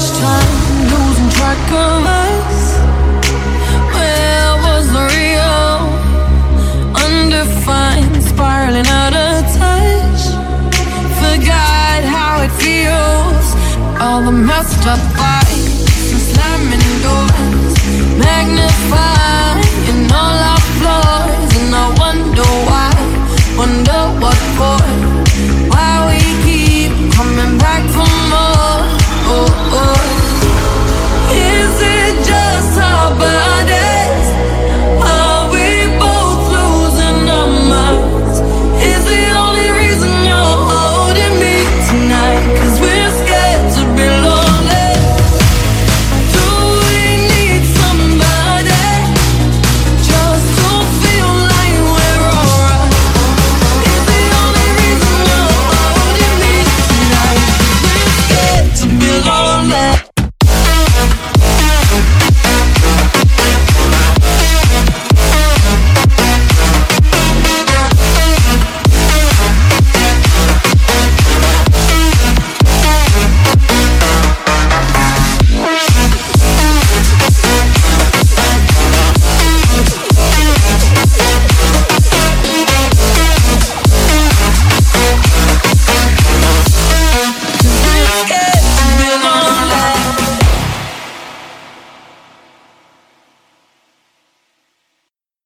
much time losing track of us. Where was the real? Undefined, spiraling out of touch. Forgot how it feels. All the messed up fights, slamming doors, magnifying all.